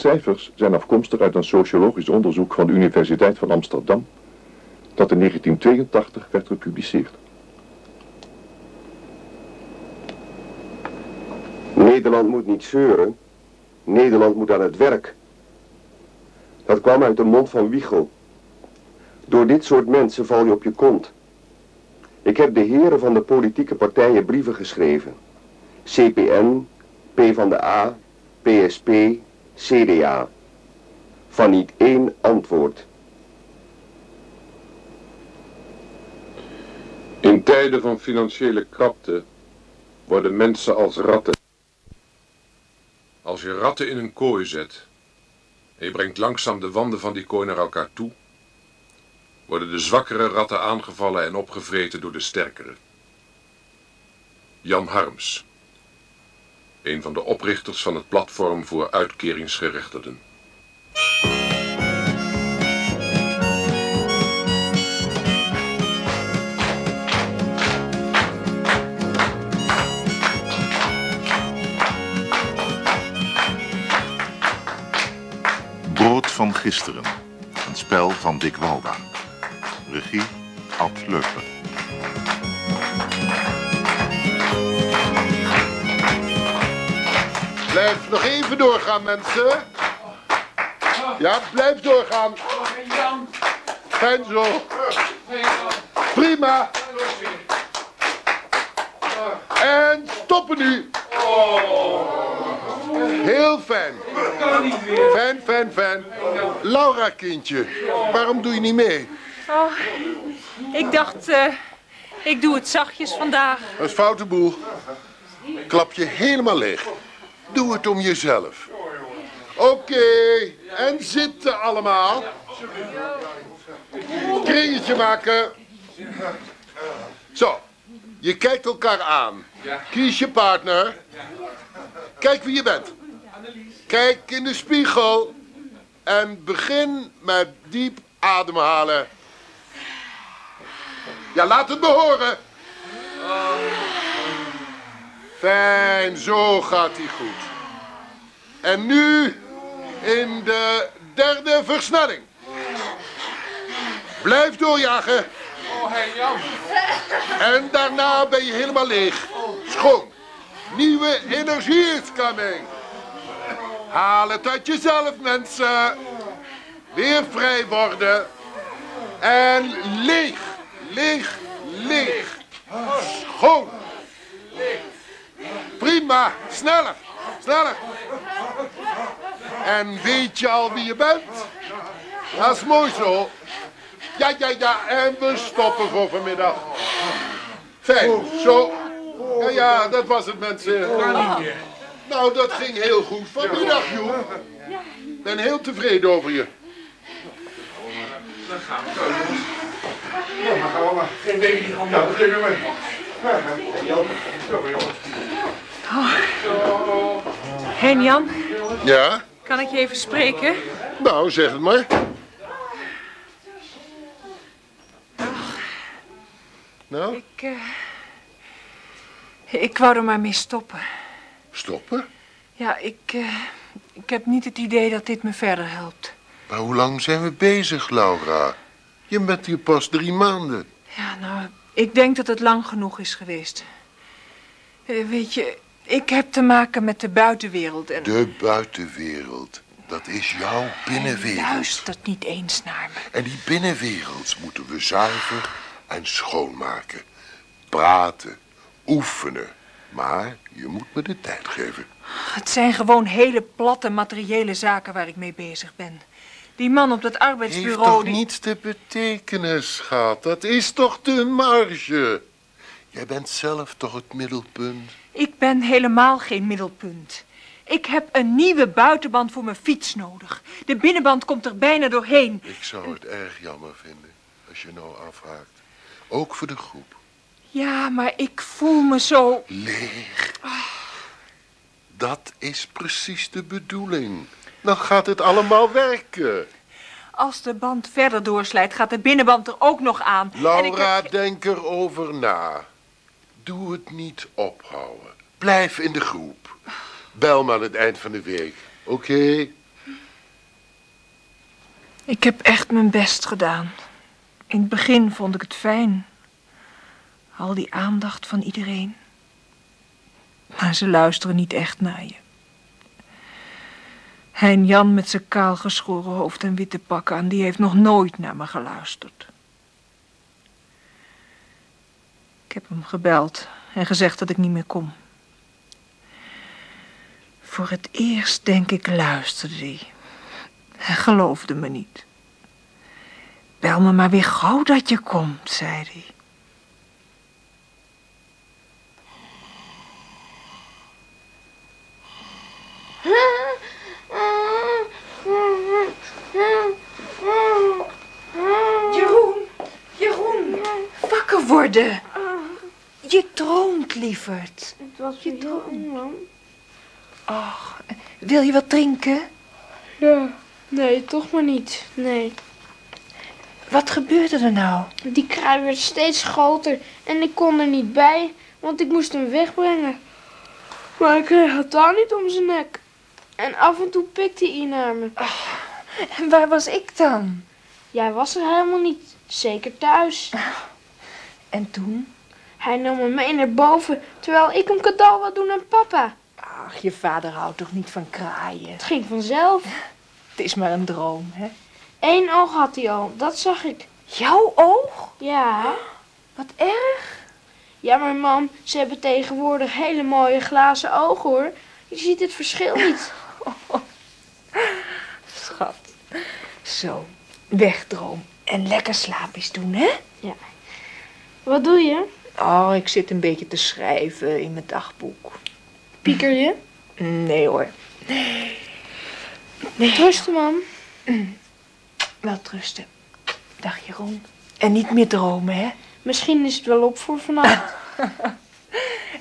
cijfers zijn afkomstig uit een sociologisch onderzoek van de Universiteit van Amsterdam, dat in 1982 werd gepubliceerd. Nederland moet niet zeuren. Nederland moet aan het werk. Dat kwam uit de mond van Wiegel. Door dit soort mensen val je op je kont. Ik heb de heren van de politieke partijen brieven geschreven. CPN, P van de A, PSP, CDA. Van niet één antwoord. In tijden van financiële krapte worden mensen als ratten. Als je ratten in een kooi zet en je brengt langzaam de wanden van die kooi naar elkaar toe, worden de zwakkere ratten aangevallen en opgevreten door de sterkere. Jan Harms, een van de oprichters van het platform voor uitkeringsgerechtigden. Brood van gisteren. Een spel van Dick Walda. Regie Ad Leupler. Blijf nog even doorgaan, mensen. Ja, blijf doorgaan. Fijn zo. Prima. En stoppen nu. Heel fijn. Fijn, fijn, fijn. Laura, kindje, waarom doe je niet mee? Oh, ik dacht, eh, ik doe het zachtjes vandaag. Dat is foute boel. Klap je helemaal leeg. Doe het om jezelf. Oké, en zitten allemaal. Kringetje maken. Zo, je kijkt elkaar aan. Kies je partner. Kijk wie je bent. Kijk in de spiegel. En begin met diep ademhalen. Ja, laat het me horen. Fijn, zo gaat hij goed. En nu in de derde versnelling. Blijf doorjagen. Oh, hé Jan. En daarna ben je helemaal leeg. Schoon. Nieuwe energie is coming. Haal het uit jezelf, mensen. Weer vrij worden. En leeg. Leeg, leeg. Schoon. Prima. Sneller. Sneller. En weet je al wie je bent? Dat is mooi zo. Ja, ja, ja. En we stoppen voor vanmiddag. Fijn. Zo. Ja, ja, dat was het, mensen. Nou, dat ging heel goed vanmiddag, joh. Ik ben heel tevreden over je. Dan gaan we zo. Ja, maar gaan we maar. Geen niet gaan. Ja, beginnen we. Hen Jan, Ja? kan ik je even spreken? Nou, zeg het maar. Nou, Ik, eh, ik wou er maar mee stoppen. stoppen? Ja, ik, eh, ik heb niet het idee dat dit me verder helpt. Maar hoe lang zijn we bezig, Laura? Je bent hier pas drie maanden. Ja, nou, ik denk dat het lang genoeg is geweest. Eh, weet je, ik heb te maken met de buitenwereld en... De buitenwereld, dat is jouw binnenwereld. Luistert niet eens naar me. En die binnenwerelds moeten we zuiver en schoonmaken. Praten, oefenen. Maar je moet me de tijd geven. Het zijn gewoon hele platte materiële zaken waar ik mee bezig ben. Die man op dat Heeft arbeidsbureau... toch die- niets te betekenen, schat? Dat is toch de marge? Jij bent zelf toch het middelpunt? Ik ben helemaal geen middelpunt. Ik heb een nieuwe buitenband voor mijn fiets nodig. De binnenband komt er bijna doorheen. Ik zou het erg jammer vinden als je nou afhaakt. Ook voor de groep. Ja, maar ik voel me zo... Leeg. Dat is precies de bedoeling. Dan gaat het allemaal werken. Als de band verder doorslijt, gaat de binnenband er ook nog aan. En ik Laura, denk erover na. Doe het niet ophouden. Blijf in de groep. Bel me aan het eind van de week. Oké? Ik heb echt mijn best gedaan. In het begin vond ik het fijn. Al die aandacht van iedereen. Maar ze luisteren niet echt naar je. Hein Jan met zijn kaalgeschoren hoofd en witte pakken aan, die heeft nog nooit naar me geluisterd. Ik heb hem gebeld en gezegd dat ik niet meer kom. Voor het eerst, denk ik, luisterde hij. Hij geloofde me niet. Bel me maar weer gauw dat je komt, zei hij. Jeroen, Jeroen, wakker worden. Lieverd. Het was Je heel lang. Och, wil je wat drinken? Ja. Nee, toch maar niet. Nee. Wat gebeurde er nou? Die kraai werd steeds groter en ik kon er niet bij, want ik moest hem wegbrengen. Maar ik kreeg het daar niet om zijn nek. En af en toe pikte hij naar me. En waar was ik dan? Jij was er helemaal niet. Zeker thuis. En toen? Hij nam me mee naar boven, terwijl ik een cadeau wil doen aan papa. Ach, je vader houdt toch niet van kraaien? Het ging vanzelf. Het is maar een droom, hè? Eén oog had hij al, dat zag ik. Jouw oog? Ja. Wat erg. Ja, maar mam, ze hebben tegenwoordig hele mooie glazen ogen hoor. Je ziet het verschil niet. Schat. Zo, wegdroom. En lekker slaapjes doen, hè? Wat doe je? Oh, ik zit een beetje te schrijven in mijn dagboek. Pieker je? Nee hoor. Nee. Rusten, mam. Wel rusten. Dag Jeroen. En niet meer dromen, hè? Misschien is het wel op voor vannacht.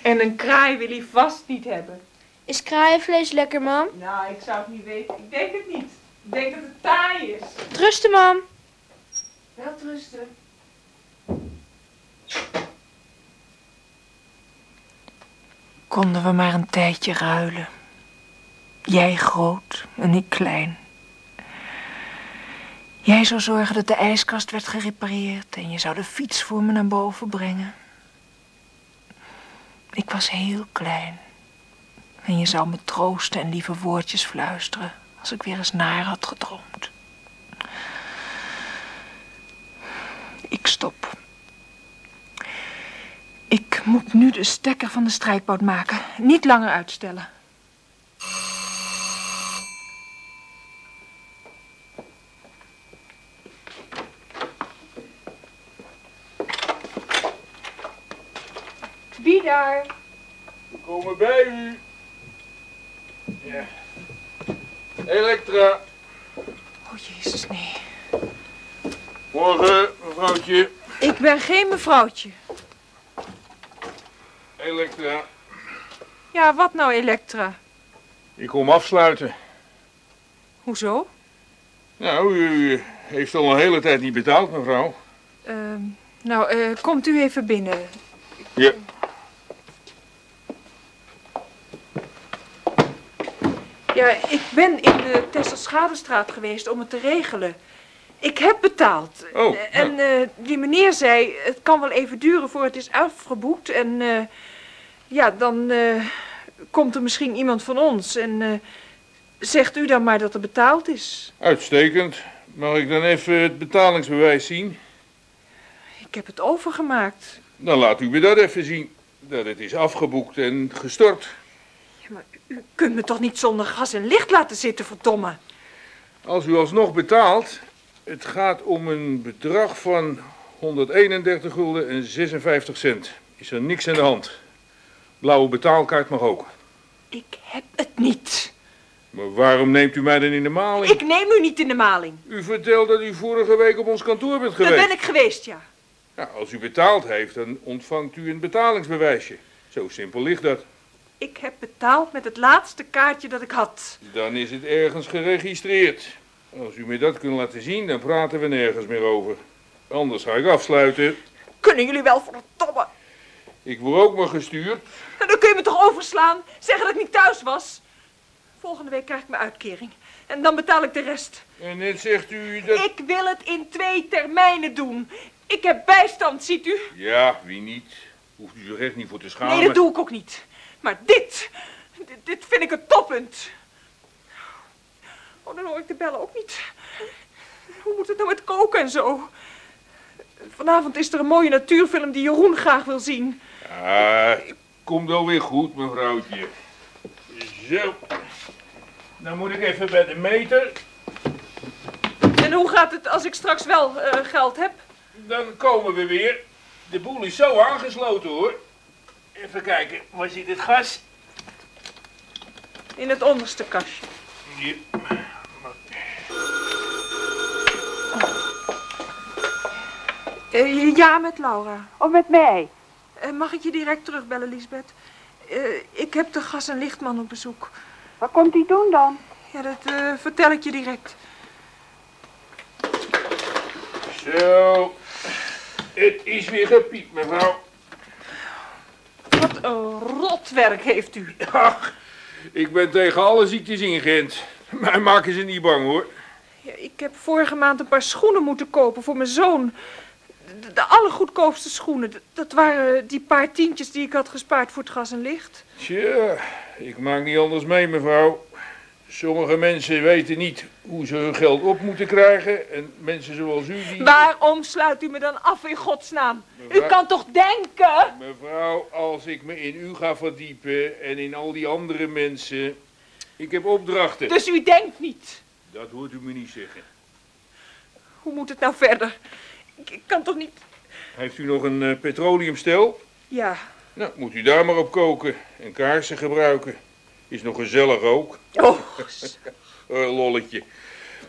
En een kraai wil hij vast niet hebben. Is kraaienvlees lekker, mam? Nou, ik zou het niet weten. Ik denk het niet. Ik denk dat het taai is. Rusten, mam. Wel rusten. Konden we maar een tijdje ruilen. Jij groot en ik klein. Jij zou zorgen dat de ijskast werd gerepareerd en je zou de fiets voor me naar boven brengen. Ik was heel klein. En je zou me troosten en lieve woordjes fluisteren als ik weer eens naar had gedroomd. Ik stop. Ik moet nu de stekker van de strijkboot maken. Niet langer uitstellen. Wie daar? We komen bij u. Ja. Elektra. Oh, jezus, nee. Morgen, mevrouwtje. Ik ben geen mevrouwtje. Elektra. Ja, wat nou, Elektra? Ik kom afsluiten. Hoezo? Nou, u heeft al een hele tijd niet betaald, mevrouw. Ehm, nou, eh, komt u even binnen. Ja. Ja, ik ben in de Tesselschadestraat geweest om het te regelen. Ik heb betaald. Oh, En eh, die meneer zei, het kan wel even duren voor het is afgeboekt. En eh, ja, dan eh, komt er misschien iemand van ons. En eh, zegt u dan maar dat er betaald is. Uitstekend. Mag ik dan even het betalingsbewijs zien? Ik heb het overgemaakt. Dan laat u me dat even zien. Dat het is afgeboekt en gestort. Ja, maar u kunt me toch niet zonder gas en licht laten zitten, verdomme. Als u alsnog betaalt, het gaat om een bedrag van 131 gulden en 56 cent. Is er niks aan de hand. Blauwe betaalkaart mag ook. Ik heb het niet. Maar waarom neemt u mij dan in de maling? Ik neem u niet in de maling. U vertelt dat u vorige week op ons kantoor bent Daar geweest. ben ik geweest, ja. Als u betaald heeft, dan ontvangt u een betalingsbewijsje. Zo simpel ligt dat. Ik heb betaald met het laatste kaartje dat ik had. Dan is het ergens geregistreerd. Als u me dat kunt laten zien, dan praten we nergens meer over. Anders ga ik afsluiten. Kunnen jullie wel verdomme? Ik word ook maar gestuurd. Dan kun je me toch overslaan? Zeggen dat ik niet thuis was? Volgende week krijg ik mijn uitkering. En dan betaal ik de rest. En net zegt u dat... Ik wil het in twee termijnen doen. Ik heb bijstand, ziet u? Ja, wie niet? Hoeft u zich echt niet voor te schamen. Nee, dat doe ik ook niet. Maar dit, dit, dit vind ik het toppunt. Oh, dan hoor ik de bellen ook niet. Hoe moet het nou met koken en zo? Vanavond is er een mooie natuurfilm die Jeroen graag wil zien. Ah, komt wel weer goed, mevrouwtje. Zo. Dan moet ik even bij de meter. En hoe gaat het als ik straks wel eh, geld heb? Dan komen we weer. De boel is zo aangesloten hoor. Even kijken, waar zit het gas? In het onderste kastje. Hier. Eh, ja, met Laura. Of met mij? Eh, mag ik je direct terugbellen, Lisbeth? Eh, ik heb de gas- en lichtman op bezoek. Wat komt hij doen dan? Ja, dat eh, vertel ik je direct. Zo. Het is weer gepiept, mevrouw. Wat een rotwerk heeft u. Ach, ik ben tegen alle ziektes ingeënt. Mij maken ze niet bang hoor. Ja, ik heb vorige maand een paar schoenen moeten kopen voor mijn zoon. De, de allergoedkoopste schoenen. Dat, waren die paar tientjes die ik had gespaard voor het gas en licht. Tja, ik maak niet anders mee, mevrouw. Sommige mensen weten niet hoe ze hun geld op moeten krijgen. En mensen zoals u die... Waarom sluit u me dan af in godsnaam? U Mevrouw- kan toch denken? Mevrouw, als ik me in u ga verdiepen en in al die andere mensen... Ik heb opdrachten. Dus u denkt niet. Dat hoort u me niet zeggen. Hoe moet het nou verder? Ik, ik kan toch niet... Heeft u nog een eh, petroleumstel? Ja, Nou, moet u daar maar op koken en kaarsen gebruiken. Is nog gezellig ook. oh, lolletje.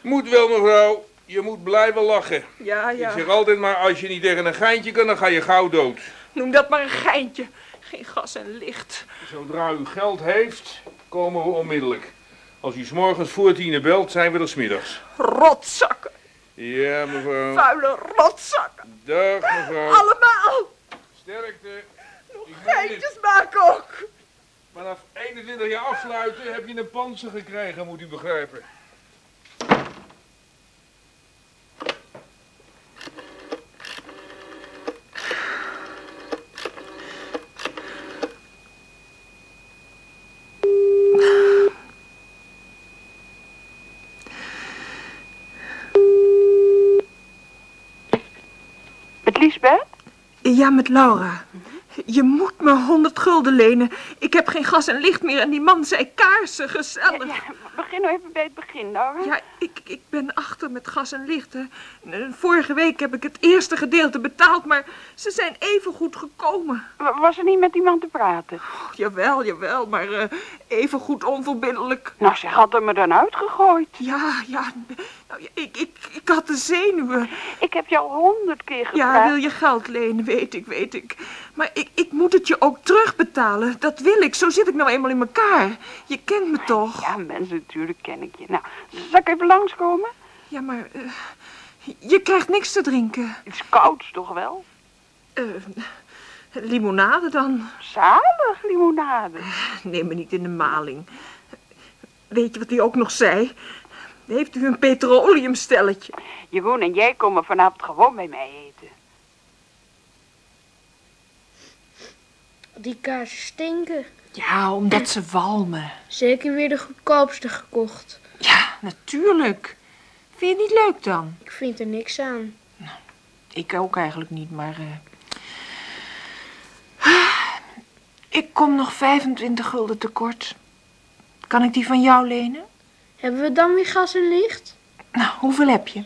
Moet wel, mevrouw. Je moet blijven lachen. ja, Ik ja. zeg altijd maar, als je niet tegen een geintje kan, dan ga je gauw dood. Noem dat maar een geintje. Geen gas en licht. Zodra u geld heeft, komen we onmiddellijk. Als u 's morgens voor tienen belt, zijn we er 's middags. Rotzakken. Ja, mevrouw. Vuile rotzakken. Dag, mevrouw. Allemaal. Sterkte. Nog geintjes maken ook. Vanaf 21 jaar afsluiten heb je een panzer gekregen, moet u begrijpen. Met Liesbeth? Ja, met Laura. Je moet me 100 gulden lenen. Ik heb geen gas en licht meer en die man zei kaarsen, gezellig. Ja, begin nou even bij het begin, Laura. Ja, ik, ik ben achter met gas en licht. Hè. Vorige week heb ik het eerste gedeelte betaald, maar ze zijn even goed gekomen. Was er niet met iemand te praten? Oh, jawel, jawel, maar eh, even goed onverbiddelijk. Nou, ze had hem er dan uitgegooid. Ja, ja, nou, ik, ik, ik had de zenuwen. Ik heb al honderd keer gevraagd. Ja, wil je geld lenen, weet ik, weet ik. Maar ik, ik moet het je ook terugbetalen. Dat wil ik, zo zit ik nou eenmaal in elkaar. Je kent me toch? Ja, mensen, natuurlijk ken ik je. Nou, zal ik even langskomen? Ja, maar eh, je krijgt niks te drinken. Iets kouds toch wel? Eh, limonade dan? Zalig, limonade. Neem me niet in de maling. Weet je wat hij ook nog zei? Heeft u een petroleumstelletje? Jeroen en jij komen vanavond gewoon bij mij eten. Die kaarsen stinken. Ja, omdat ze walmen. Zeker weer de goedkoopste gekocht. Ja, natuurlijk. Vind je het niet leuk dan? Ik vind er niks aan. Ik ook eigenlijk niet, maar... eh, Ik kom nog 25 gulden tekort. Kan ik die van jou lenen? Hebben we dan weer gas en licht? Nou, hoeveel heb je?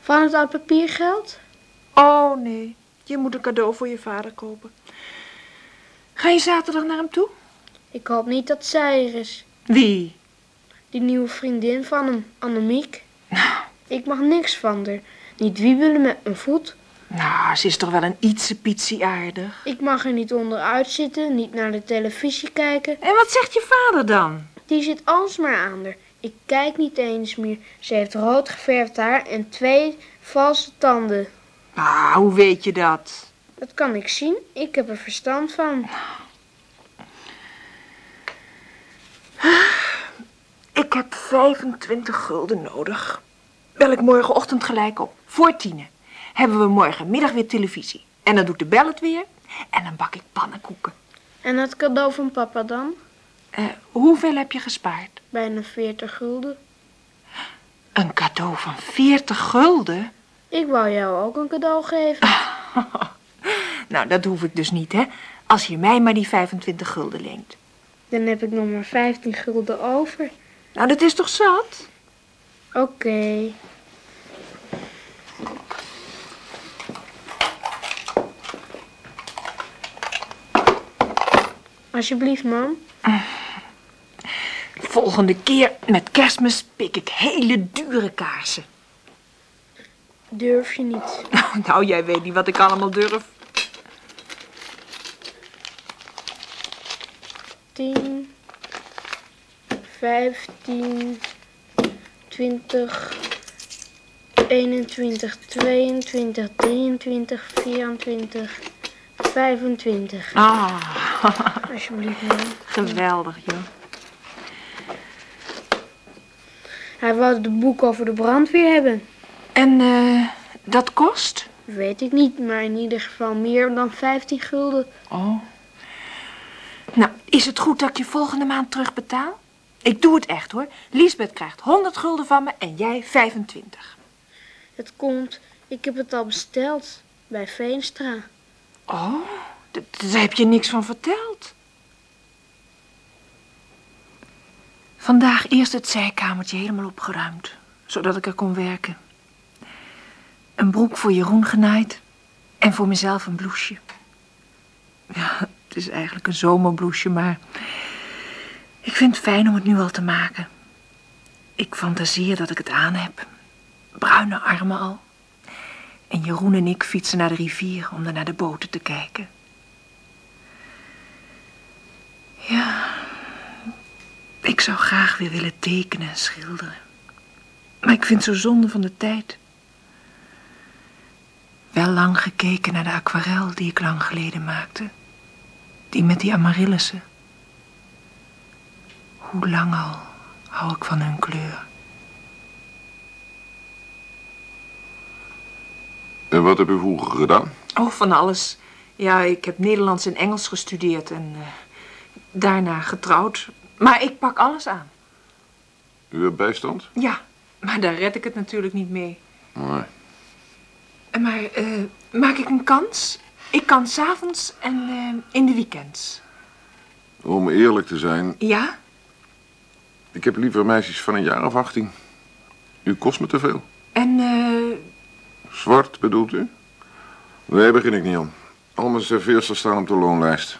Van het oud papiergeld? Oh, nee. Je moet een cadeau voor je vader kopen. Ga je zaterdag naar hem toe? Ik hoop niet dat zij er is. Wie? Die nieuwe vriendin van hem, Annemiek. Ik mag niks van haar. Niet wiebelen met mijn voet. Nou, ze is toch wel een ietsie pietsie aardig. Ik mag er niet onderuit zitten, niet naar de televisie kijken. En wat zegt je vader dan? Die zit alsmaar aan haar. Ik kijk niet eens meer. Ze heeft rood geverfd haar en twee valse tanden. Ah, hoe weet je dat? Dat kan ik zien. Ik heb er verstand van. 25 gulden nodig. Bel ik morgenochtend gelijk op. Voor tienen. Hebben we morgenmiddag weer televisie. En dan doet de bel het weer. En dan bak ik pannenkoeken. En het cadeau van papa dan? Eh, hoeveel heb je gespaard? Bijna 40 gulden. Een cadeau van 40 gulden? Ik wou jou ook een cadeau geven. Nou, dat hoef ik dus niet, hè? Als je mij maar die 25 gulden leent. Dan heb ik nog maar 15 gulden over. Nou, dat is toch zat? Oké. Alsjeblieft, mam. Volgende keer met kerstmis pik ik hele dure kaarsen. Durf je niet. Nou, jij weet niet wat ik allemaal durf. 10, 15, 20, 21, 22, 23, 24, 25. Ah, Alsjeblieft, geweldig, joh. Hij wou het boek over de brandweer hebben. En eh, dat kost? Weet ik niet, maar in ieder geval meer dan 15 gulden. Oh. Nou, is het goed dat ik je volgende maand terugbetaal? Ik doe het echt, hoor. Liesbeth krijgt 100 gulden van me en jij 25. Het komt, ik heb het al besteld bij Veenstra. Oh, daar heb je niks van verteld. Vandaag eerst het zijkamertje helemaal opgeruimd, zodat ik er kon werken. Een broek voor Jeroen genaaid en voor mezelf een blouseje. Ja, het is eigenlijk een zomerblouseje, maar ik vind het fijn om het nu al te maken. Ik fantaseer dat ik het aan heb. Bruine armen al. En Jeroen en ik fietsen naar de rivier om er naar de boten te kijken. Ja, ik zou graag weer willen tekenen en schilderen. Maar ik vind het zo zonde van de tijd. Wel lang gekeken naar de aquarel die ik lang geleden maakte. Die met die amaryllissen. Hoe lang al hou ik van hun kleur. En wat heb u vroeger gedaan? Oh, van alles. Ja, ik heb Nederlands en Engels gestudeerd en eh, daarna getrouwd. Maar ik pak alles aan. U hebt bijstand? Ja, maar daar red ik het natuurlijk niet mee. Nee. Maar eh, maak ik een kans? Ik kan s'avonds en eh, in de weekends. Om eerlijk te zijn, Ja? ik heb liever meisjes van een jaar of 18. U kost me te veel. En eh, Zwart bedoelt u? Nee, begin ik niet aan. Al mijn serveersters staan op de loonlijst.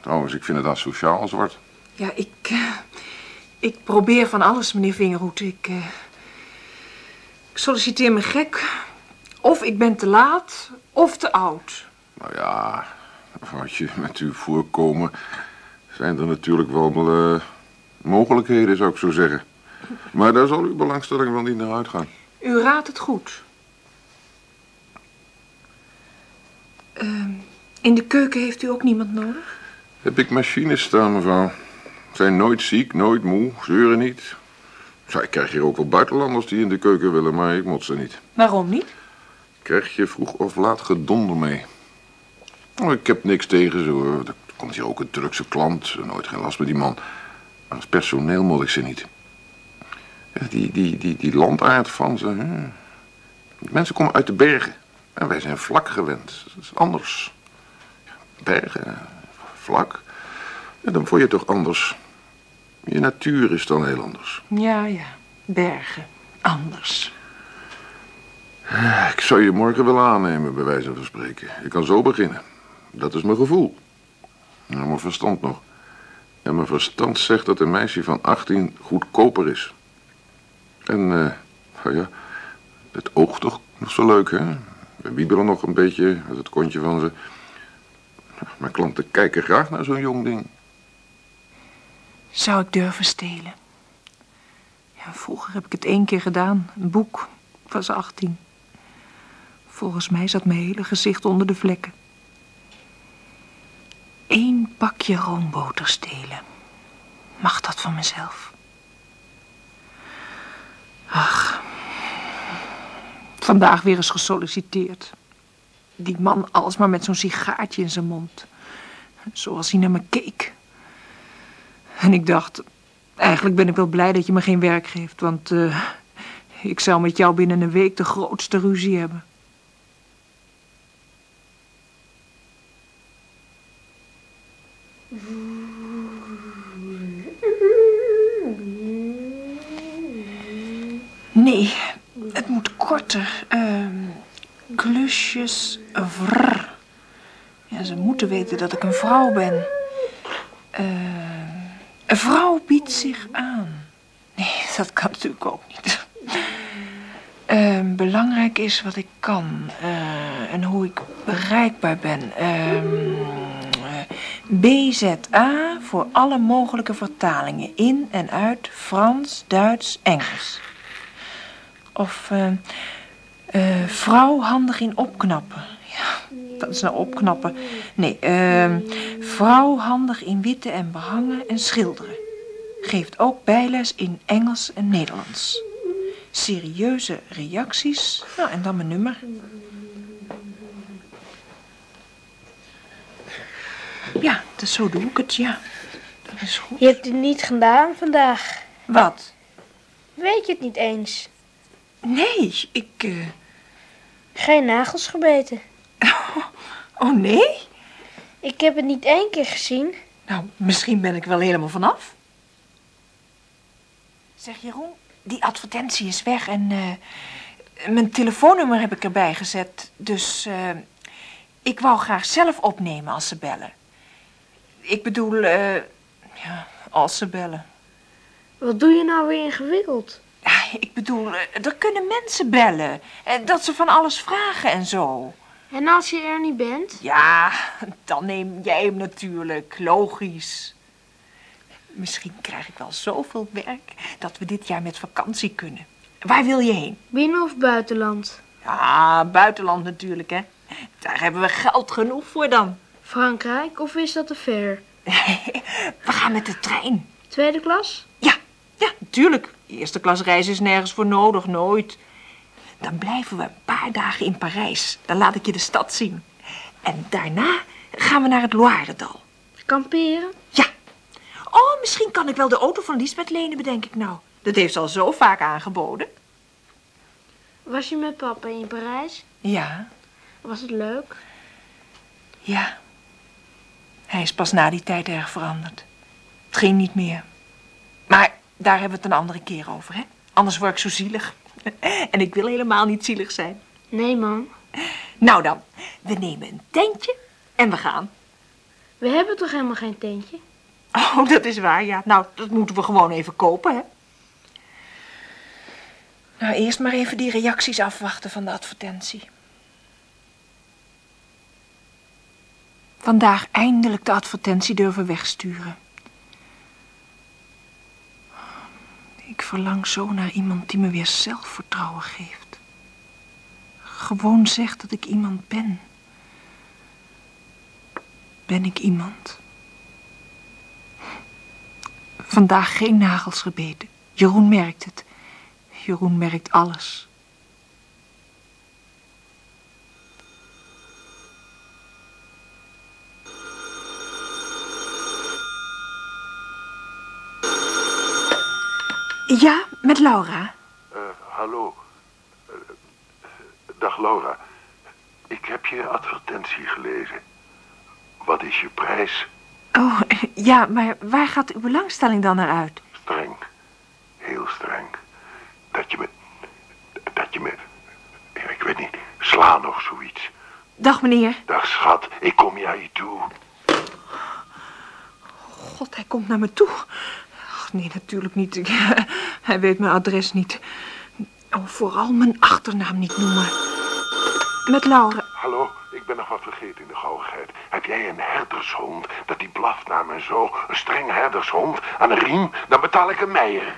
Trouwens, ik vind het asociaal zwart. Ja, ik, eh, ik probeer van alles, meneer Vingerhoed. Ik, eh, ik solliciteer me gek. Of ik ben te laat, of te oud. Nou ja, wat je met uw voorkomen zijn er natuurlijk wel eh, mogelijkheden, zou ik zo zeggen. Maar daar zal uw belangstelling wel niet naar uitgaan. U raadt het goed. Ehm, in de keuken heeft u ook niemand nodig? Heb ik machines staan, mevrouw. Zijn nooit ziek, nooit moe, zeuren niet. Ja, ik krijg hier ook wel buitenlanders die in de keuken willen, maar ik moet ze niet. Waarom niet? Krijg je vroeg of laat gedonder mee. Oh, ik heb niks tegen ze hoor. Er komt hier ook een Turkse klant. Nooit geen last met die man. Maar als personeel moet ik ze niet. Die, die, die, die landaard van ze. hè. Mensen komen uit de bergen. En wij zijn vlak gewend. Dat is anders. Bergen, vlak. Ja, dan word je toch anders. Je natuur is dan heel anders. Ja, ja. Bergen. Anders. Ik zou je morgen willen aannemen, bij wijze van spreken. Ik kan zo beginnen. Dat is mijn gevoel. Nou, mijn verstand nog. En mijn verstand zegt dat een meisje van 18 goedkoper is. En, eh, nou ja, het oogt toch nog zo leuk, hè? We wiebelen nog een beetje met het kontje van ze. Mijn klanten kijken graag naar zo'n jong ding zou ik durven stelen. Ja, vroeger heb ik het één keer gedaan. Een boek. Ik was 18. Volgens mij zat mijn hele gezicht onder de vlekken. Eén pakje roomboter stelen. Mag dat van mezelf? Ach. Vandaag weer eens gesolliciteerd. Die man alsmaar met zo'n sigaartje in zijn mond. Zoals hij naar me keek. En ik dacht, eigenlijk ben ik wel blij dat je me geen werk geeft, want eh, ik zou met jou binnen een week de grootste ruzie hebben. Nee, het moet korter. Ehm klusjes vrr. Ja, ze moeten weten dat ik een vrouw ben. Eh, een vrouw biedt zich aan. Nee, dat kan natuurlijk ook niet. Ehm, belangrijk is wat ik kan eh, en hoe ik bereikbaar ben. Ehm, eh, BZA voor alle mogelijke vertalingen in en uit Frans, Duits, Engels. Of eh, eh, vrouw handig in opknappen. Ja, dat is nou opknappen. Nee, ehm, vrouw handig in witte en behangen en schilderen. Geeft ook bijles in Engels en Nederlands. Serieuze reacties. Nou, en dan mijn nummer. Ja, dus zo doe ik het, ja. Dat is goed. Je hebt het niet gedaan vandaag. Wat? Weet je het niet eens? Nee, ik... eh, Geen nagels gebeten. Oh, nee? Ik heb het niet één keer gezien. Nou, misschien ben ik wel helemaal vanaf. Zeg Jeroen, die advertentie is weg en eh, mijn telefoonnummer heb ik erbij gezet. Dus eh, ik wou graag zelf opnemen als ze bellen. Ik bedoel, eh, ja, als ze bellen. Wat doe je nou weer ingewikkeld? Ja, ik bedoel, er kunnen mensen bellen. En dat ze van alles vragen en zo. En als je er niet bent? Ja, dan neem jij hem natuurlijk. Logisch. Misschien krijg ik wel zoveel werk dat we dit jaar met vakantie kunnen. Waar wil je heen? Binnen of buitenland? Ja, buitenland natuurlijk, hè. Daar hebben we geld genoeg voor dan. Frankrijk of is dat te ver? We gaan met de trein. Tweede klas? Ja, ja, natuurlijk. Eerste klas reis is nergens voor nodig, nooit. Dan blijven we een paar dagen in Parijs. Dan laat ik je de stad zien. En daarna gaan we naar het Loiredal. Kamperen? Ja. Oh, misschien kan ik wel de auto van Lisbeth lenen, bedenk ik nou. Dat heeft ze al zo vaak aangeboden. Was je met papa in Parijs? Ja, Was het leuk? ja. Hij is pas na die tijd erg veranderd. Het ging niet meer. Maar daar hebben we het een andere keer over, hè? Anders word ik zo zielig. En ik wil helemaal niet zielig zijn. Nee, man. Nou dan, we nemen een tentje en we gaan. We hebben toch helemaal geen tentje? Oh, dat is waar, ja. Nou, dat moeten we gewoon even kopen, hè? Nou, eerst maar even die reacties afwachten van de advertentie. Vandaag eindelijk de advertentie durven wegsturen. Ik verlang zo naar iemand die me weer zelfvertrouwen geeft. Gewoon zegt dat ik iemand ben. Ben ik iemand? Vandaag geen nagels gebeten. Jeroen merkt het. Jeroen merkt alles. Ja, met Laura. Eh, hallo. Eh, dag Laura. Ik heb je advertentie gelezen. Wat is je prijs? Oh, ja, maar waar gaat uw belangstelling dan naar uit? Streng. Heel streng. Dat je me... Dat je me... Ik weet niet. Slaan of zoiets. Dag, meneer. Dag schat, ik kom naar je toe. God, hij komt naar me toe. Ach, nee, natuurlijk niet. Hij weet mijn adres niet. Oh, vooral mijn achternaam niet noemen. Met Laura. Hallo, ik ben nog wat vergeten in de gauwigheid. Heb jij een herdershond dat die blaft naar me zo? Een streng herdershond aan een riem? Dan betaal ik een meijer.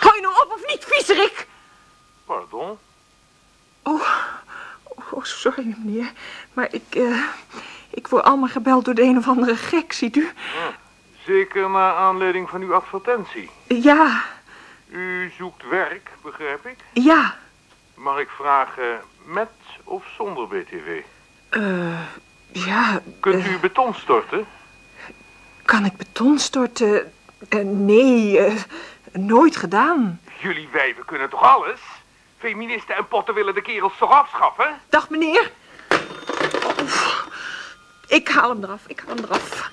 Hou je nou op of niet, viezerik? Pardon? Oh, oh, sorry, meneer. Maar ik, eh, ik word allemaal gebeld door de een of andere gek, ziet u? Zeker naar aanleiding van uw advertentie. Ja, U zoekt werk, begrijp ik? ja. Mag ik vragen met of zonder BTW? Eh, ja, Kunt eh, u beton storten? kan ik beton storten? Nee, nooit gedaan. Jullie wijven kunnen toch alles? Feministen en potten willen de kerels toch afschaffen? Dag meneer. Ik haal hem eraf, ik haal hem eraf.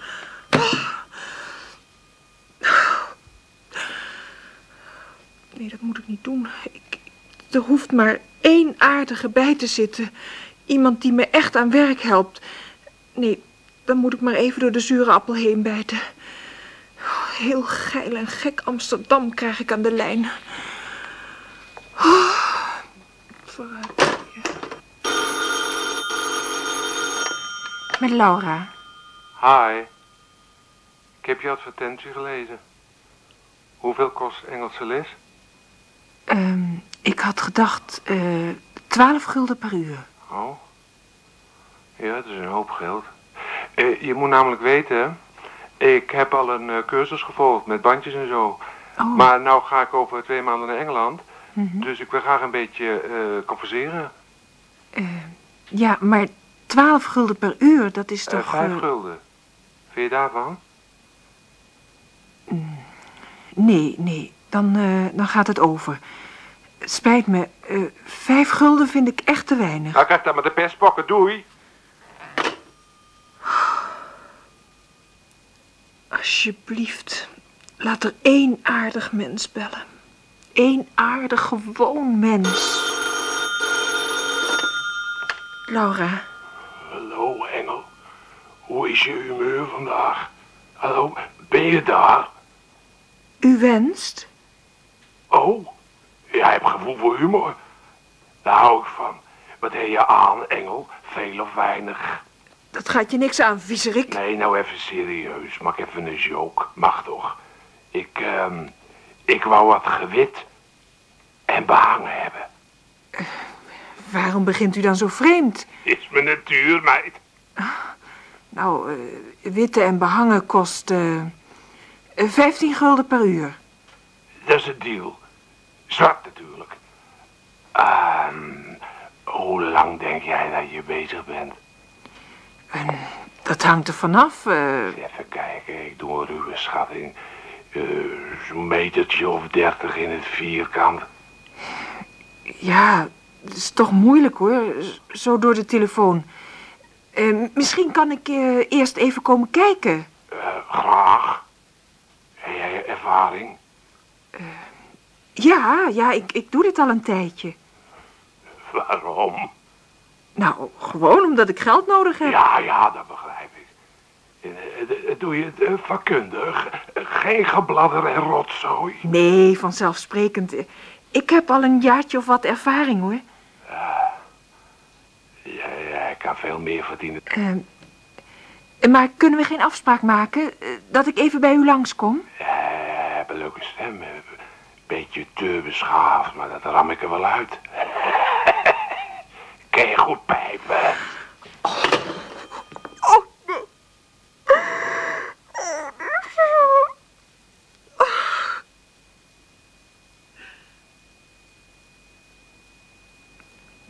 Nee, dat moet ik niet doen. Ik, er hoeft maar één aardige bij te zitten. Iemand die me echt aan werk helpt. Nee, dan moet ik maar even door de zure appel heen bijten. Heel geil en gek Amsterdam krijg ik aan de lijn. Vooruit. Met Laura. Hi. Ik heb je advertentie gelezen. Hoeveel kost Engelse les? Ehm, ik had gedacht, eh 12 gulden per uur. Oh. Ja, dat is een hoop geld. Eh, je moet namelijk weten, ik heb al een eh, cursus gevolgd met bandjes en zo. Oh. Maar nou ga ik over twee maanden naar Engeland. Mhm. Dus ik wil graag een beetje eh compenseren. Eh, ja, maar 12 gulden per uur, dat is Eh, toch... vijf gulden. Vind je daarvan? nee, nee, dan, dan gaat het over. Spijt me, vijf gulden vind ik echt te weinig. Nou, krijg dan met de pestpokken, doei. Alsjeblieft, laat er één aardig mens bellen. Eén aardig gewoon mens. Laura, Hallo, Engel. Hoe is je humeur vandaag? Hallo, ben je daar? u wenst? Oh, jij hebt gevoel voor humor. Daar hou ik van. Wat heb je aan, Engel? Veel of weinig? Dat gaat je niks aan, viezerik. Nee, nou even serieus. Maak even een joke. Mag toch? Ik, ehm, ik wou wat gewit en behangen hebben. Waarom begint u dan zo vreemd? Is mijn natuur, meid. Nou, eh, witte en behangen kost eh, eh, 15 gulden per uur. Dat is het deal. Zwart natuurlijk. Ehm, hoe lang denk jij dat je bezig bent? Dat hangt er vanaf. eh Even kijken, ik doe een ruwe schatting. Eh, Zo'n metertje of dertig in het vierkant. Ja, het is toch moeilijk hoor, zo door de telefoon. Eh, misschien kan ik eh, eerst even komen kijken. Eh, graag. Heb jij ervaring? Ja, ja, ik, ik doe dit al een tijdje. Waarom? Nou, gewoon omdat ik geld nodig heb. Ja, ja, dat begrijp ik. Doe je het vakkundig? Geen gebladder en rotzooi? Nee, vanzelfsprekend. Eh, Ik heb al een jaartje of wat ervaring hoor. Jij, jij kan veel meer verdienen. Eh, maar kunnen we geen afspraak maken? eh, dat ik even bij u langskom? Jij hebt een leuke stem. eh, Beetje te beschaafd, maar dat ram ik er wel uit. Ken je goed pijpen?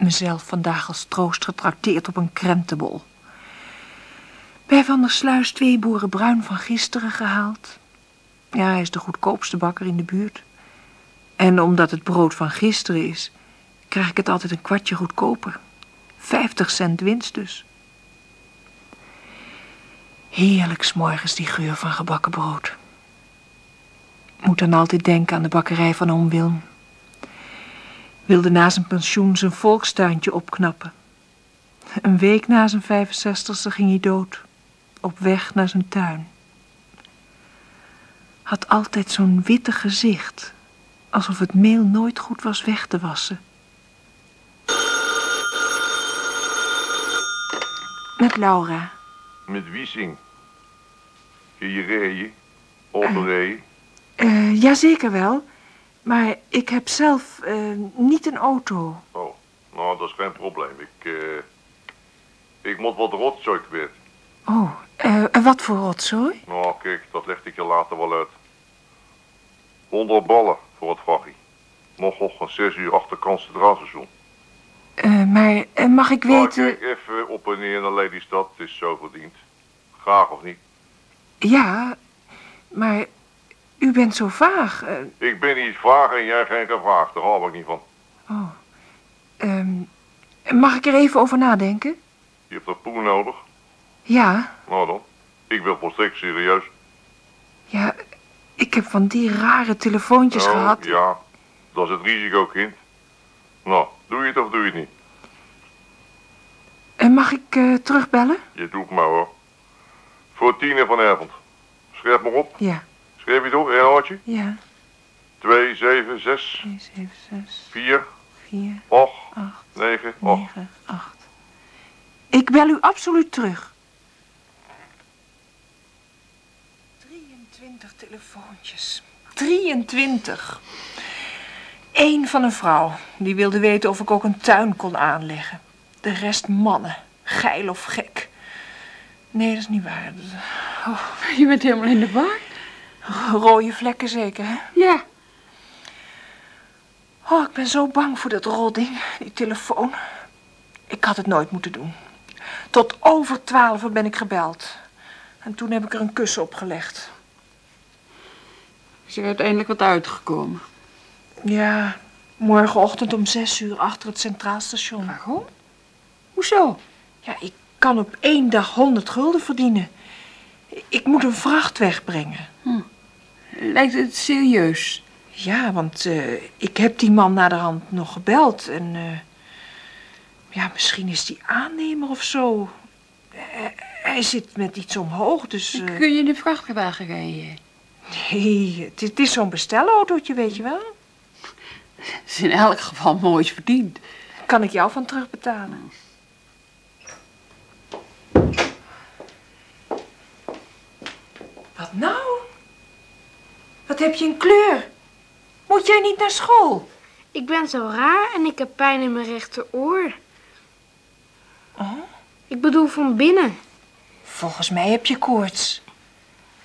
Mezelf vandaag als troost getrakteerd op een krentenbol. Bij Van der Sluis twee boeren bruin van gisteren gehaald. Ja, hij is de goedkoopste bakker in de buurt. En omdat het brood van gisteren is, krijg ik het altijd een kwartje goedkoper. Vijftig cent winst dus. Heerlijk 's morgens die geur van gebakken brood. Moet dan altijd denken aan de bakkerij van oom Wilm. Wilde na zijn pensioen zijn volkstuintje opknappen. Een week na zijn 65ste ging hij dood. Op weg naar zijn tuin. Had altijd zo'n witte gezicht. Alsof het meel nooit goed was weg te wassen. Met Laura. Met Wiesing. Hier reed Opgereden. Eh, jazeker wel. Maar ik heb zelf eh, niet een auto. Oh, nou, dat is geen probleem. Ik, eh, ik moet wat rotzooi kwijt. Oh, eh, wat voor rotzooi? Nou, kijk, dat leg ik je later wel uit. 100 ballen voor het vrachtje. Een 6 uur achter Centraal Station. Eh, maar mag ik Nou, weten... kijk even op en neer naar Lelystad. Het is zo verdiend. Graag of niet? Ja, maar u bent zo vaag. Eh, Ik ben niet vaag en jij geen gevraagd. Daar hou ik niet van. oh. Ehm, mag ik er even over nadenken? Je hebt een poen nodig. Ja, Nou dan. Ik wil volstrekt serieus. ja. Ik heb van die rare telefoontjes Nou, gehad. Ja, dat is het risico, kind. Nou, doe je het of doe je het niet? En mag ik eh, terugbellen? Je doet maar hoor. Voor tien uur vanavond. Schrijf maar op. Ja, Schrijf je het op, een hartje. ja. 2, 7, 6, 2, 7, 6, 4, 4, 8, 8, 9, 8. 9, 8. Ik bel u absoluut terug. 23 telefoontjes. 23. Eén van een vrouw. Die wilde weten of ik ook een tuin kon aanleggen. De rest mannen. Geil of gek. Nee, dat is niet waar. Oh, Je bent helemaal in de war. Rode vlekken zeker, hè? Ja. Oh, ik ben zo bang voor dat rolding, die telefoon. Ik had het nooit moeten doen. Tot over twaalf ben ik gebeld. En toen heb ik er een kussen op gelegd. Is er uiteindelijk wat uitgekomen? Ja, morgenochtend om zes uur achter het Centraal Station. Waarom? Hoezo? Ja, ik kan op één dag honderd gulden verdienen. Ik moet een vracht wegbrengen. Lijkt het serieus? Ja, want eh, ik heb die man naderhand nog gebeld. En eh, ja, misschien is die aannemer of zo. Hij, hij zit met iets omhoog, dus... eh, Kun je in de vrachtwagen rijden? Nee, het, het is zo'n bestelautootje, weet je wel. Het is in elk geval mooi verdiend. Kan ik jou van terugbetalen? Wat nou? Wat heb je een kleur? Moet jij niet naar school? Ik ben zo raar en ik heb pijn in mijn rechteroor. Oh? Ik bedoel van binnen. Volgens mij heb je koorts.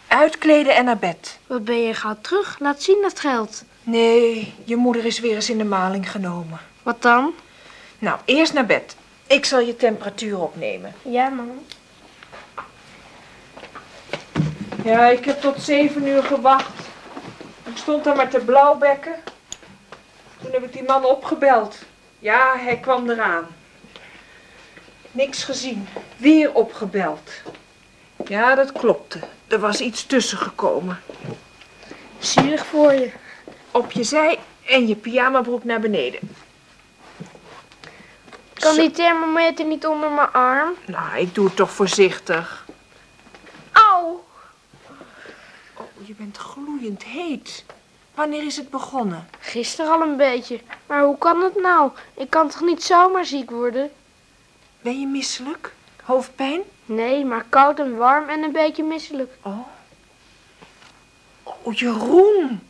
Uitkleden en naar bed. Wat ben je gauw terug? Laat zien dat geld. Nee, je moeder is weer eens in de maling genomen. Wat dan? Nou, eerst naar bed. Ik zal je temperatuur opnemen. Ja, man. Ja, ik heb tot zeven uur gewacht. Ik stond daar maar te blauwbekken. Toen heb ik die man opgebeld. Ja, hij kwam eraan. Niks gezien. Weer opgebeld. Ja, dat klopte. Er was iets tussen gekomen. Zielig voor je. Op je zij en je pyjamabroek naar beneden. Kan Zo. die thermometer niet onder mijn arm? Nou, ik doe het toch voorzichtig. Au! Oh, je bent gloeiend heet. Wanneer is het begonnen? Gisteren al een beetje. Maar hoe kan het nou? Ik kan toch niet zomaar ziek worden? Ben je misselijk? Hoofdpijn? Nee, maar koud en warm en een beetje misselijk. Oh. Oh, Jeroen.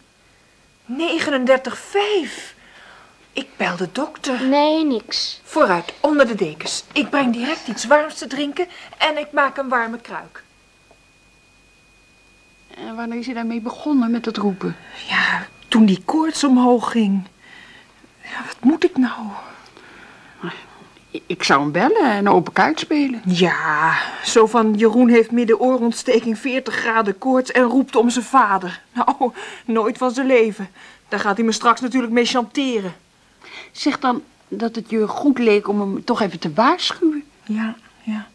39,5. Ik bel de dokter. Nee, niks. Vooruit, onder de dekens. Ik breng direct iets warms te drinken en ik maak een warme kruik. En wanneer is hij daarmee begonnen met het roepen? Ja, toen die koorts omhoog ging. Ja, wat moet ik nou? Ik zou hem bellen en open kaart spelen. Ja, zo van Jeroen heeft middenoorontsteking 40 graden koorts en roept om zijn vader. Nou, nooit van zijn leven. Daar gaat hij me straks natuurlijk mee chanteren. Zeg dan dat het je goed leek om hem toch even te waarschuwen. Ja, ja.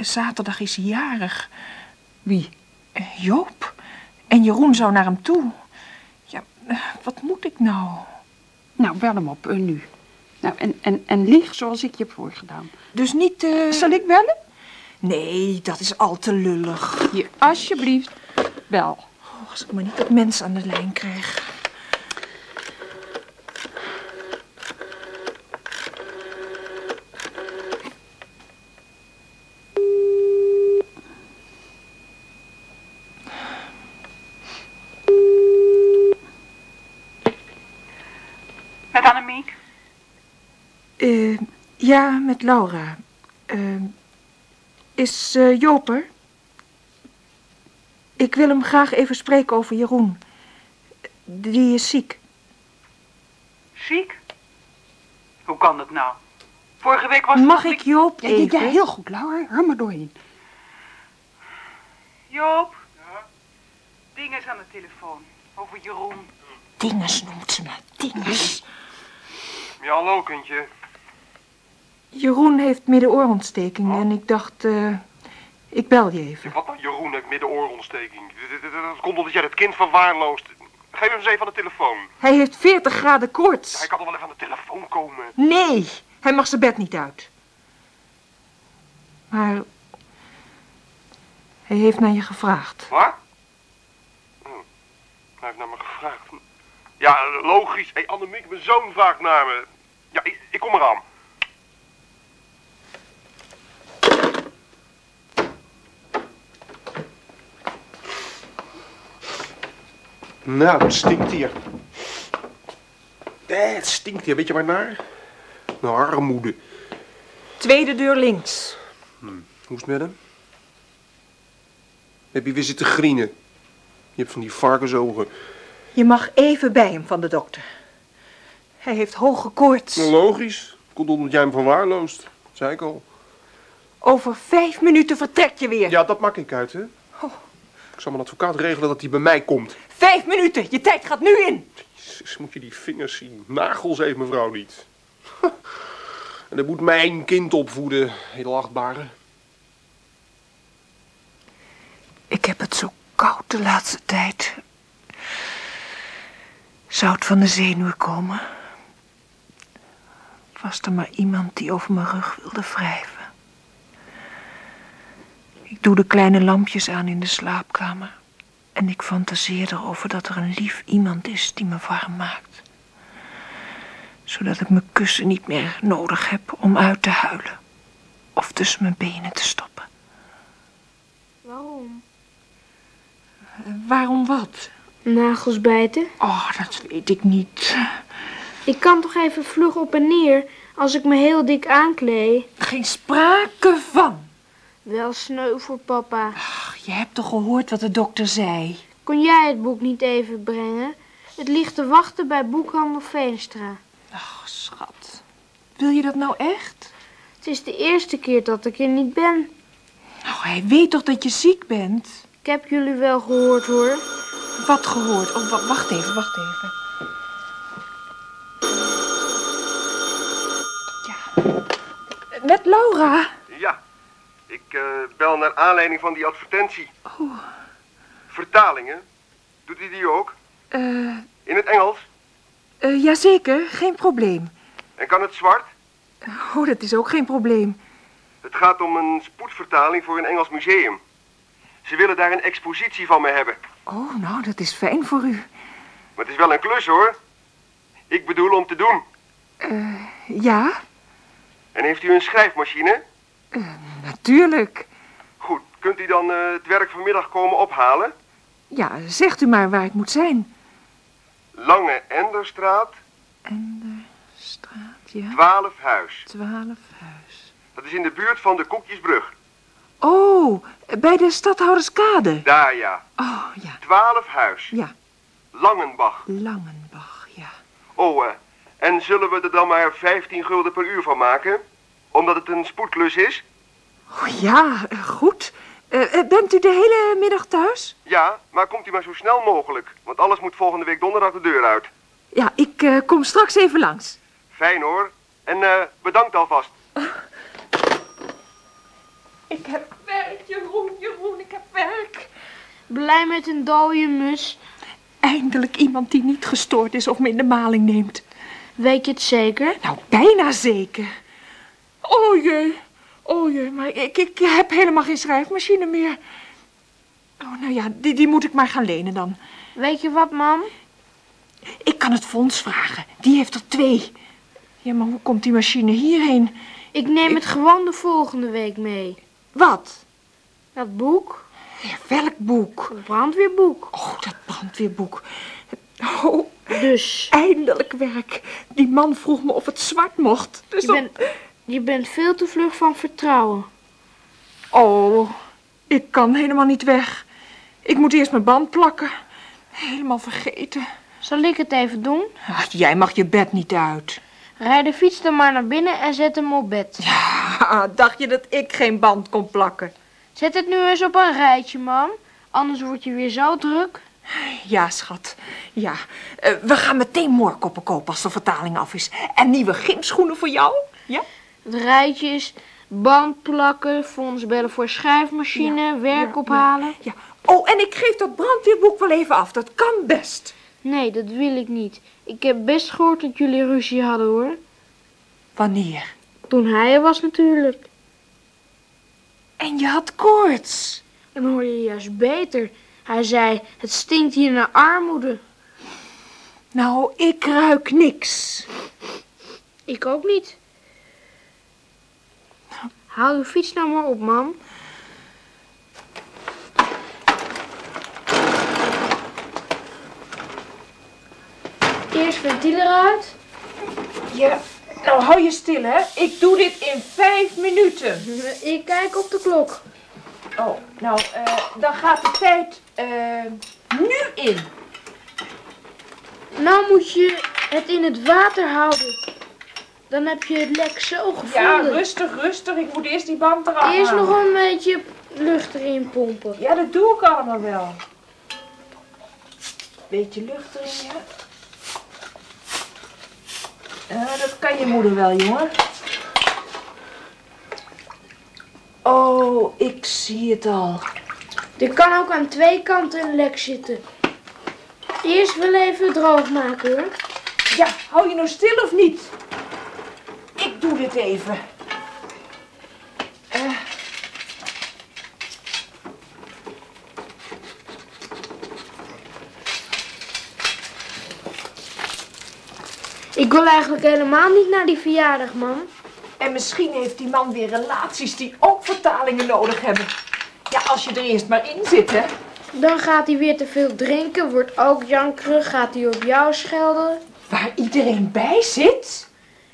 Zaterdag is hij jarig. Wie? Joop. En Jeroen zou naar hem toe. Ja, wat moet ik nou? Nou, bel hem op, eh, nu. Nou, en, en, en lieg zoals ik je heb voorgedaan. Dus niet... eh, Zal ik bellen? Nee, dat is al te lullig. Je, alsjeblieft, bel. Oh, als ik maar niet dat mens aan de lijn krijg. Met Annemiek? Eh, ja, met Laura. Eh, Is uh, Joop er? Ik wil hem graag even spreken over Jeroen. Die is ziek. Ziek? Hoe kan dat nou? Vorige week was... Mag ik Joop Ja, even? ja, heel goed, Laura. Hör maar doorheen. Joop? Ja? Ding is aan de telefoon. Over Jeroen. Dinges noemt ze me. Dinges. Ja, hallo, kindje. Jeroen heeft middenoorontsteking en ik dacht, eh, ik bel je even. Wat nou, Jeroen heeft middenoorontsteking? Dat komt omdat jij het kind verwaarloost. Geef hem eens even aan de telefoon. Hij heeft 40 graden koorts. Hij kan toch wel even aan de telefoon komen? Nee, hij mag zijn bed niet uit. Maar hij heeft naar je gevraagd. Wat? Hm. Hij heeft naar me gevraagd. Ja, logisch. Hé, hey, Annemiek, mijn zoon vraagt naar me. Ja, ik, ik kom eraan. Nou, het stinkt hier. Eh, het stinkt hier. Weet je waar naar? Naar armoede. Tweede deur links. Hm. Hoe is het met hem? Heb je weer zitten grienen? Je hebt van die varkensogen. Je mag even bij hem van de dokter. Hij heeft hoge koorts. Logisch. Komt omdat jij hem verwaarloost. Dat zei ik al. Over vijf minuten vertrek je weer. Ja, dat maak ik uit, hè. Oh. Ik zal mijn advocaat regelen dat hij bij mij komt. Vijf minuten. Je tijd gaat nu in. Jezus, moet je die vingers zien. Nagels heeft mevrouw niet. En dat moet mijn kind opvoeden, edelachtbare. Ik heb het zo koud de laatste tijd. Zou het van de zenuwen komen? Was er maar iemand die over mijn rug wilde wrijven. Ik doe de kleine lampjes aan in de slaapkamer. En ik fantaseer erover dat er een lief iemand is die me warm maakt. Zodat ik mijn kussen niet meer nodig heb om uit te huilen. Of tussen mijn benen te stoppen. Waarom? Waarom wat? Nagels bijten. Oh, dat weet ik niet. Ik kan toch even vlug op en neer als ik me heel dik aankleed? Geen sprake van. Wel sneu voor papa. Ach, je hebt toch gehoord wat de dokter zei? Kon jij het boek niet even brengen? Het ligt te wachten bij boekhandel Veenstra. Ach, schat. Wil je dat nou echt? Het is de eerste keer dat ik er niet ben. Nou, hij weet toch dat je ziek bent? Ik heb jullie wel gehoord, hoor. Wat gehoord? Oh, wa- wacht even, wacht even. Ja. Met Laura. Ik eh, bel naar aanleiding van die advertentie. Oh. Vertalingen. Doet hij die ook? Eh, In het Engels? eh, jazeker, geen probleem. En kan het zwart? Oh, dat is ook geen probleem. Het gaat om een spoedvertaling voor een Engels museum. Ze willen daar een expositie van me hebben. Oh, nou, dat is fijn voor u. Maar het is wel een klus, hoor. Ik bedoel om te doen. Eh, ja, En heeft u een schrijfmachine? Natuurlijk. Goed, kunt u dan eh, het werk vanmiddag komen ophalen? Ja, zegt u maar waar ik moet zijn. Lange Enderstraat, Enderstraat, ja. 12 huis. Twaalf huis. Dat is in de buurt van de Koekjesbrug. Oh, bij de stadhouderskade. Daar ja. Oh, ja, 12 huis. ja. Langenbach. Langenbach, ja. Oh, eh, en zullen we er dan maar 15 gulden per uur van maken? Omdat het een spoedklus is? Oh, ja, eh, goed. Eh, eh, bent u de hele middag thuis? Ja, maar komt u maar zo snel mogelijk. Want alles moet volgende week donderdag de deur uit. Ja, ik eh, kom straks even langs. Fijn hoor. En eh, bedankt alvast. Ik heb werk, Jeroen, Jeroen, ik heb werk. Blij met een dode mus. Eindelijk iemand die niet gestoord is of me in de maling neemt. Weet je het zeker? Nou, bijna zeker. Oh jee, oh jee, maar ik, ik heb helemaal geen schrijfmachine meer. Oh, nou ja, die, die moet ik maar gaan lenen dan. Weet je wat, mam? Ik kan het fonds vragen. Die heeft er twee. Ja, maar hoe komt die machine hierheen? Ik neem het gewoon de volgende week mee. Wat? Dat boek? Ja, welk boek? Het brandweerboek. Oh, dat brandweerboek. Oh, Dus, eindelijk werk. Die man vroeg me of het zwart mocht. Dus je, dan- bent, je bent veel te vlug van vertrouwen. Oh, ik kan helemaal niet weg. Ik moet eerst mijn band plakken. Helemaal vergeten. Zal ik het even doen? Ach, jij mag je bed niet uit. Rijd de fiets dan maar naar binnen en zet hem op bed. Ja, dacht je dat ik geen band kon plakken? Zet het nu eens op een rijtje, mam. Anders word je weer zo druk. Ja, schat. Ja. Eh, we gaan meteen moorkoppen kopen als de vertaling af is. En nieuwe gymschoenen voor jou. Ja? Het rijtje is band plakken, fonds bellen voor schrijfmachine, werk ophalen. Ja. Oh, en ik geef dat brandweerboek wel even af. Dat kan best. Nee, dat wil ik niet. Ik heb best gehoord dat jullie ruzie hadden, hoor. Wanneer? Toen hij er was natuurlijk. En je had koorts. Dan hoor je juist beter. Hij zei, het stinkt hier naar armoede. Nou, ik ruik niks. Ik ook niet. Hou uw fiets nou maar op, mam. Eerst ventiel eruit. Ja, nou hou je stil, hè. Ik doe dit in vijf minuten. Ik kijk op de klok. Oh, nou, eh, dan gaat de tijd eh, nu in. Nou moet je het in het water houden. Dan heb je het lek zo gevonden. Ja, rustig, rustig. Ik moet eerst die band eraf Eerst halen. nog een beetje lucht erin pompen. Ja, dat doe ik allemaal wel. Beetje lucht erin, ja. Ja, dat kan je moeder wel, jongen. Oh, ik zie het al. Er kan ook aan twee kanten een lek zitten. Eerst wel even droog maken hoor. Ja, hou je nou stil of niet? Ik doe dit even. Eh. Ik wil eigenlijk helemaal niet naar die verjaardag, man. En misschien heeft die man weer relaties die ook vertalingen nodig hebben. Ja, als je er eerst maar in zit, hè. Dan gaat hij weer te veel drinken, wordt ook jankerig, gaat hij op jou schelden. Waar iedereen bij zit?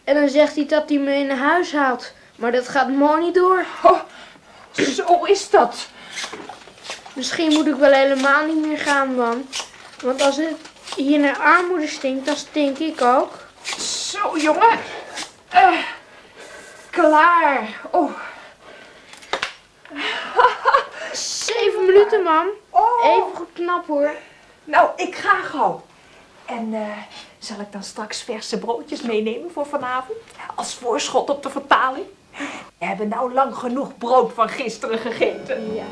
En dan zegt hij dat hij me in huis haalt. Maar dat gaat mooi niet door. Oh, zo is dat. Misschien moet ik wel helemaal niet meer gaan, man. Want als het hier naar armoede stinkt, dan stink ik ook. Zo, jongen. Eh, klaar. Oh. Zeven minuten, mam. Oh. Even goed knap, hoor. Nou, ik ga gauw. En eh, zal ik dan straks verse broodjes meenemen voor vanavond? Als voorschot op de vertaling? We hebben nou lang genoeg brood van gisteren gegeten. Ja.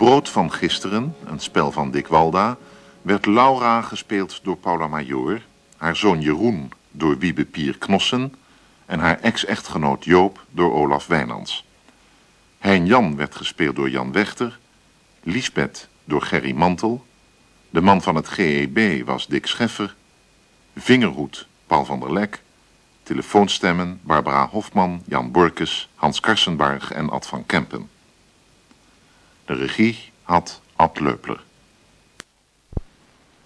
Brood van Gisteren, een spel van Dick Walda, werd Laura gespeeld door Paula Major, haar zoon Jeroen door Wiebe Pier Knossen en haar ex-echtgenoot Joop door Olaf Wijnands. Hein Jan werd gespeeld door Jan Wechter, Liesbeth door Gerry Mantel, de man van het GEB was Dick Scheffer, Vingerhoed Paul van der Lek, telefoonstemmen Barbara Hofman, Jan Borkes, Hans Karsenbarg en Ad van Kempen. Regie had Ad Leupler.